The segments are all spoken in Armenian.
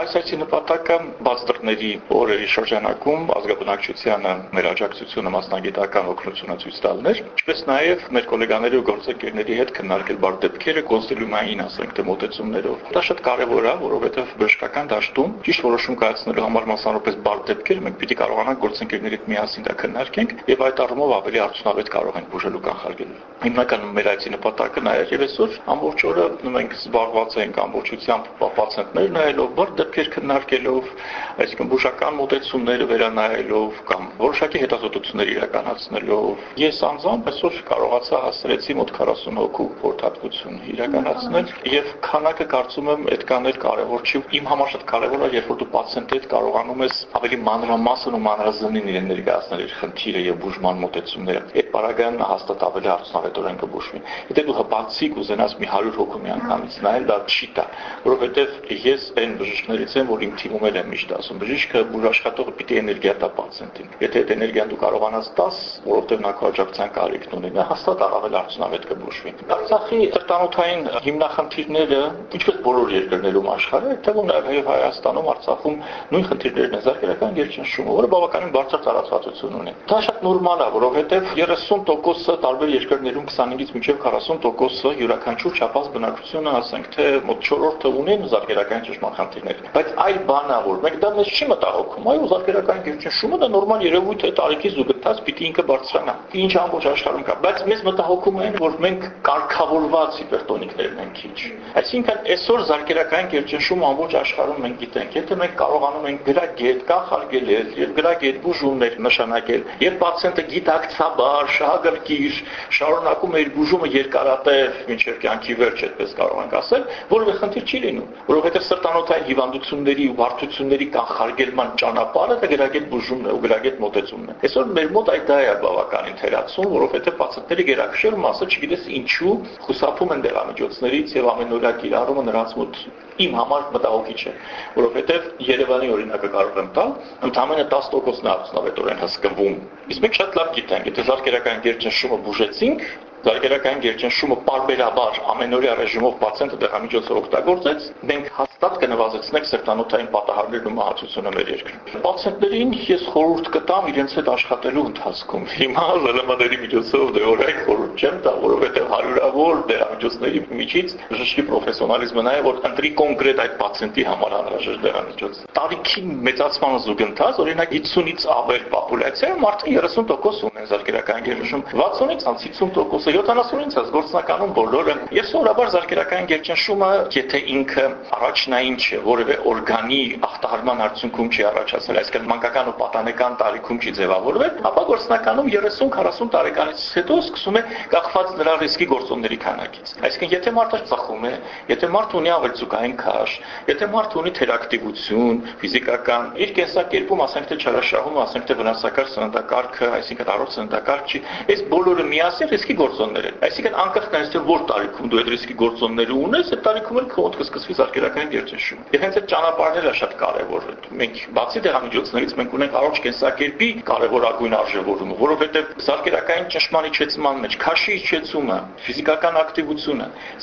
այս այցի նպատակը բաց դռների օրերի շրջանակում ազգաբնակչությանը մեր աջակցությունը մասնագիտական օգնությունը ցույց տալն էր, ինչպես նաև մեր գոլեգաների ու գործընկերների հետ քննարկել բար դեպքերը կոնսիլիումային, ասենք թե մոտեցումներով։ Դա շատ կարևոր է, որովհետև բժշկական դաշտում ճիշտ որոշում կայացնելու համար մասնավորապես բար դեպքեր մենք պիտի կարողանանք գործընկերների հետ միասին դա քննարկենք եւ այդ առումով ավելի արդյունավետ կարող ենք բուժելու կանխարգելել։ Հիմնականում մեր այցի նպատակը նա էր եւ այսօր ամբողջ օրը մենք զբաղված ենք ամբողջությամբ պացիենտներ նայելով, բար դեպքեր քննարկելով, այսինքն բուժական մոտեցումները վերանայելով կամ որոշակի հետազոտություններ իրականացնելով, ես անձամբ այսօր կարողացա հասցրեցի մոտ 40 հոգու փորձարկություն իրականացնել եւ քանակը կարծում եմ այդքան էլ կարեւոր չի։ Իմ համար շատ կարեւոր է, երբ որ դու պացիենտի հետ կարողանում ես ավելի մանրամասն ու մանրազնին իրեն ներկայացնել իր խնդիրը եւ բուժման մոտեցումները։ Այդ պարագայանն հաստատ ավելի արդյունավետորեն կբուժվի։ Եթե դու հպանցիկ ուզենաս մի 100 հոգու միանգամից նայել, դա չի տա, որովհետեւ ես այն բժիշկներ բժիշկներից եմ, որ իմ թիմում եմ միշտ ասում, բժիշկը բուժաշխատողը պիտի էներգիա տա պացիենտին։ Եթե այդ էներգիան դու կարողանաս 10, որովհետեւ նա քո աջակցության կարիքն ունի, նա հաստատ առավել արդյունավետ կբուժվի։ Արցախի տրտանոթային հիմնախնդիրները, ինչպես բոլոր երկրներում աշխարհի, թվում նաև Հայաստանում, Արցախում նույն խնդիրներն են զարգերական գերչնշումը, որը բավականին բարձր տարածվածություն ունի։ Դա շատ նորմալ է, որովհետև 30%-ը տարբեր երկրներում 25-ից մինչև 40%-ը յուրաքանչյուր չափած բնակչությունը, ասենք թե մոտ 4-րդը ունեն զարգերական ճնշման խնդիրներ։ Բայց այլ բան է, որ մենք դա մեզ չի մտահոգում, այո, զարգերական գերչնշումը դա նորմալ երևույթ է, տարիքի զուգընթաց պիտի ինքը բարձրանա։ Ինչ ամբողջ աշխարհում կա, բայց մեզ մտահոգում են, որ մենք կարգավորված հիպերտոնիկներն ենք քիչ։ Այսինքն այսօր զարգերական գերչնշումը ամբողջ աշխարհում մենք գիտենք, եթե մենք կարողանում ենք գրագետ կանխարգելել եւ գրագետ բուժումներ նշանակել, եւ պացիենտը գիտակցաբար, շահագրգիռ շարունակում է իր բուժումը երկարատև մինչև կյանքի վերջ, այդպես կարող ենք ասել, որովհետեւ խնդիր չի լինում, որովհետեւ սրտանոթային հիվանդությունների ու բարդությունների կանխարգելման ճանապարհը դա գրագետ բուժումն է ու գրագետ մոտեցումն է։ Այսօր մեր մոտ այդ դա է բավականին թերացում, որովհետեւ պացիենտների գերակշիռ մասը չգիտես ինչու խուսափում են դեղամիջոցներից եւ ամենօրյա կիրառումը նրանց մոտ իմ համար մտահոգիչ է, որովհետև Երևանի օրինակը կարող եմ տալ, ընդամենը 10%-ն արդյունավետորեն հսկվում։ Իսկ մենք շատ լավ գիտենք, եթե զարգերական գերճնշումը բուժեցինք, Զարգերական գերճնշումը parberabar ամենօրյա ռեժիմով պացիենտը դեղամիջոցը օգտագործեց, մենք հաստատ կնվազեցնենք սրտանոթային պատահարներն ու մահացությունը մեր երկրում։ Պացիենտներին ես խորհուրդ կտամ իրենց հետ աշխատելու ընթացքում։ Հիմա ԼՄԴ-ների միջոցով դեորայք խորհուրդ չեմ տա, որովհետև հարյուրավոր դեղամիջոցների միջից բժշկի պրոֆեսիոնալիզմը նա է, որ ընտրի կոնկրետ այդ պացիենտի համար անհրաժեշտ դեղամիջոց։ Տարիքի մեծացման զուգընթաց, օրինակ 50-ից ավել պոպուլյացիայում մարդը 30% ունեն զարգերական գերճնշում, 60-ից 50% 70-ից այս գործնականում բոլորը եւ սովորաբար զարգերական գերճնշումը, եթե ինքը առաջնային չէ, որևէ օրգանի ախտահարման արդյունքում չի առաջացել, այսինքն մանկական ու պատանեկան տարիքում չի ձևավորվել, ապա գործնականում 30-40 տարեկանից հետո սկսում է կախված նրա ռիսկի գործոնների քանակից։ Այսինքն եթե մարդը ծխում է, եթե մարդը ունի ավելցուկային քաշ, եթե մարդը ունի թերակտիվություն, ֆիզիկական, իր կենսակերպում, ասենք թե չարաշահում, ասենք թե վնասակար սննդակարգը, այսինքն առողջ սննդակարգ չի, այս բոլորը միասին ռիսկի գործոններ են։ Այսինքն անկախ նրանից թե որ տարիքում դու այդ ռիսկի գործոնները ունես, այդ տարիքում էլ քո մոտ կսկսվի զարգերական գերճնշում։ Եվ հենց այդ ճանապարհները շատ կարևոր են։ Մենք բացի դեղամիջոցներից մենք ունենք առողջ կենսակերպի կարևորագույն արժևորումը, որովհետև զարգերական ճնշման իջեցման մեջ քաշի իջեցումը, ֆիզիկական ակտիվությունը,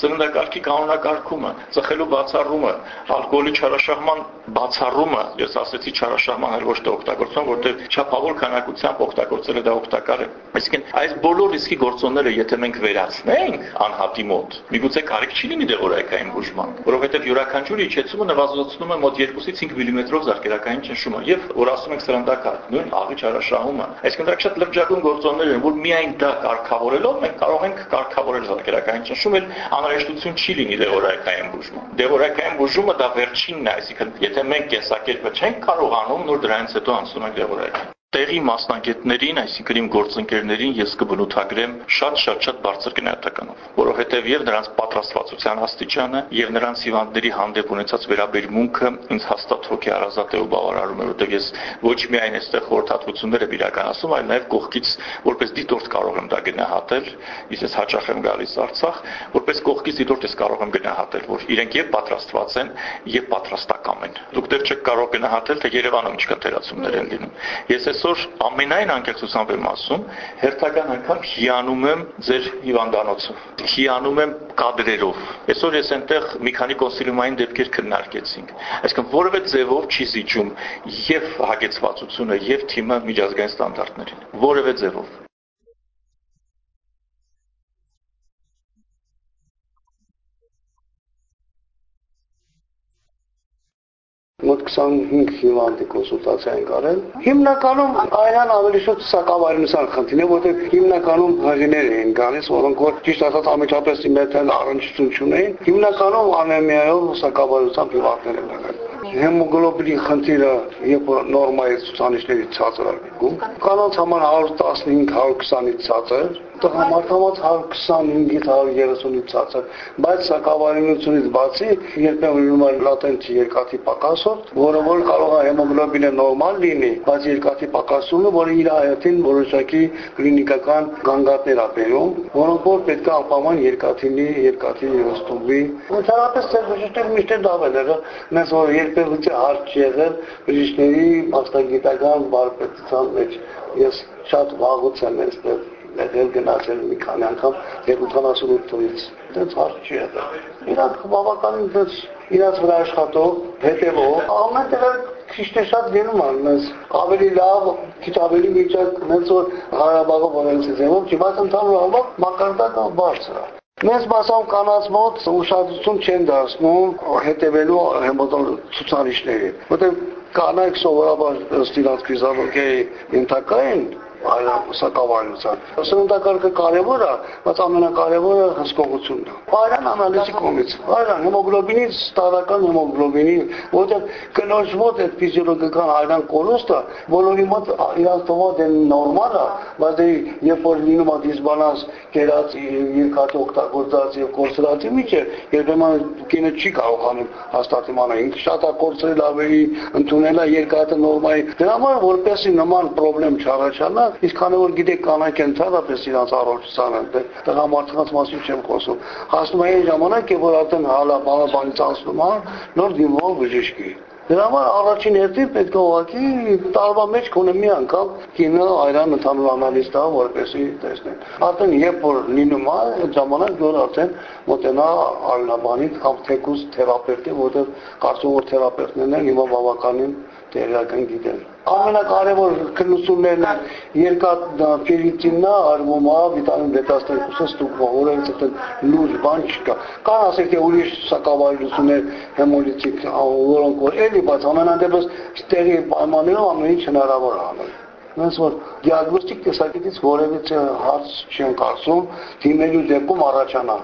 սննդակարգի կանոնակարգումը, ծխելու բացառումը, ալկոհոլի չարաշահման բացառումը, ես ասեցի չարաշահման այլ ոչ թե օգտագործում, որտեղ չափավոր քանակությամբ օգտագործելը դա օգտակար է։ Այսինքն այս բոլոր ռիսկի գործոնները եթե մենք վերացնենք անհատի մոտ, միգուցե կարիք չի լինի դեղորայքային բուժման, որովհետև յուրաքանչյուր իջեցումը նվազեցնում է մոտ 2-ից 5 մմ-ով զարգերակային ճնշումը եւ որ ասում ենք սրանդակարգ, նույն աղի չարաշահումը։ Այսինքն դա շատ լրջագույն գործոններ են, որ միայն դա կարգավորելով մենք կարող ենք կարգավորել զարգերակային ճնշումը, անհրաժեշտություն չի լինի դեղորայքային բուժման։ Դեղորայքային բուժումը դա վերջինն է, այսինքն եթե մենք կենսակերպը չենք կարողանում, նոր դրանից հետո անցնում ենք դեղորայքին տեղի մասնագետներին, այսինքն իմ գործընկերներին ես կբնութագրեմ շատ-շատ-շատ բարձր գնահատականով, որովհետև եւ նրանց պատրաստվածության աստիճանը եւ նրանց հիվանդների հանդեպ ունեցած վերաբերմունքը ինձ հաստատ հոգի առազատ է ու բավարարում է, որովհետև ես ոչ միայն այստեղ խորհրդատվություններ եմ իրականացում, այլ նաեւ կողքից որպես դիտորդ կարող եմ դա գնահատել, իսկ ես հաճախ եմ գալիս Արցախ, որպես կողքից դիտորդ ես կարող եմ գնահատել, որ իրենք եւ պատրաստված են եւ պատրաստակամ են։ Դուք դեռ չեք կարող գնահատել, թե Երևանում ինչքան թերացումներ են լինում։ Ես այս այսօր ամենայն անկեղծությամբ եմ ասում, հերթական անգամ հիանում եմ ձեր հիվանդանոցով, հիանում եմ կադրերով։ Այսօր ես այնտեղ մի քանի կոնսիլիումային դեպքեր քննարկեցինք։ Այսինքն որևէ ձևով չի զիջում եւ հագեցվածությունը եւ թիմը միջազգային ստանդարտներին։ Որևէ ձևով։ մոտ 25 հիվանդի կոնսուլտացիա են կարել։ Հիմնականում այրան ավելի շուտ սակավարյունության խնդիրն է, որտեղ հիմնականում հղիներ էին գալիս, որոնք որ ճիշտ ասած ամենապես իմերթել առնչություն չունեին։ Հիմնականում անեմիայով սակավարյունությամբ հիվանդներ են եղել հեմոգլոբինի խնդիրը երբ որ նորմայից ցուցանիշների ցածր է կանանց համար 115-120-ից ցածր տղամարդամած 125-ից 130-ից ցածր, բայց սակավարյունությունից բացի երբեմն լինում է լատենտ երկաթի պակասով, որը որ կարող է հեմոգլոբինը նորմալ լինի, բայց երկաթի պակասումը, որը իր հայտին որոշակի կլինիկական գանգատներ է բերում, որոնք որ պետք է ապահովեն երկաթինի, երկաթի հոստումի։ Ընդհանրապես ծեր բժիշկներ միշտ են դավել եղել, մեզ որ երբևէ հարց չի եղել բժիշկների մասնագիտական բարպետության մեջ։ Ես շատ վաղուց եմ այստեղ եղել գնացել մի քանի անգամ 78 թվականից։ Դից հարց չի եղել։ Իրանք բավականին դից իրաց վրա աշխատող, հետևող, ամեն տեղ քիչ թե շատ գնում են մեզ ավելի լավ, քիչ ավելի միջակ, մեծ որ Ղարաբաղը որոնց ձևով, չի, բայց ընդհանուր մակարդակը բարձր է։ Մեծ մասամբ կանանց մոտ ուշադրություն չեն դարձնում հետևելու հեմոդոլ ցուցանիշների, որտեղ կանայք սովորաբար ըստ իրաց ֆիզիոլոգիայի ենթակային այլ սակավարյունության։ Սննդակարգը կարևոր է, բայց ամենակարևորը հսկողությունն է։ Այրան անալիզի կողմից, այրան հեմոգլոբինից տարական հեմոգլոբինի, որտեղ կնոջ մոտ այդ ֆիզիոլոգիական այրան կորուստը բոլորի մոտ իրանց թվում է նորմալ է, բայց դե երբ որ լինում է դիսբալանս կերած երկաթ օգտագործած եւ կորցրածի միջեւ, երբեմն կինը չի կարողանում հաստատ իմանալ, ինքը շատ է կորցրել ավելի, ընդունել է երկաթը նորմալ։ Դրա համար որպեսի նման խնդրեմ չառաջանա, իսկ քանի որ գիտեք կանայք ընդհանրապես իրանց առողջությանը, դե տղամարդկանց մասին չեմ խոսում։ Հասնում է այն ժամանակ, որ արդեն հալա բանից անցնում է, նոր դիմող բժիշկի։ Դրա համար առաջին հերթին պետք է ուղղակի տարվա մեջ գոնե մի անգամ կինը այրան ընդհանուր անալիզ տա, որպեսզի տեսնեն։ Արդեն երբ որ լինում է, այդ ժամանակ որ արդեն մոտենա արնաբանի կամ թեկուս թերապևտի, որտեղ կարծում որ թերապևտներն են հիմա բավականին տեղական գիտեն ամենակարևոր քննություններն են երկաթ ֆերրիտինն է, արվում է վիտամին B12-ը ստուգվում, որովհետեւ այդտեղ լուրջ բան չկա։ Կան ասեք թե ուրիշ սակավարություններ հեմոլիցիկ, որոնք որ էլի, բայց ամենանդեպս տեղի պայմաններով ամեն ինչ հնարավոր է անել ոնց որ դիագնոստիկ տեսակետից որևիցե հարց չեմ կարծում դիմելու դեպքում առաջանա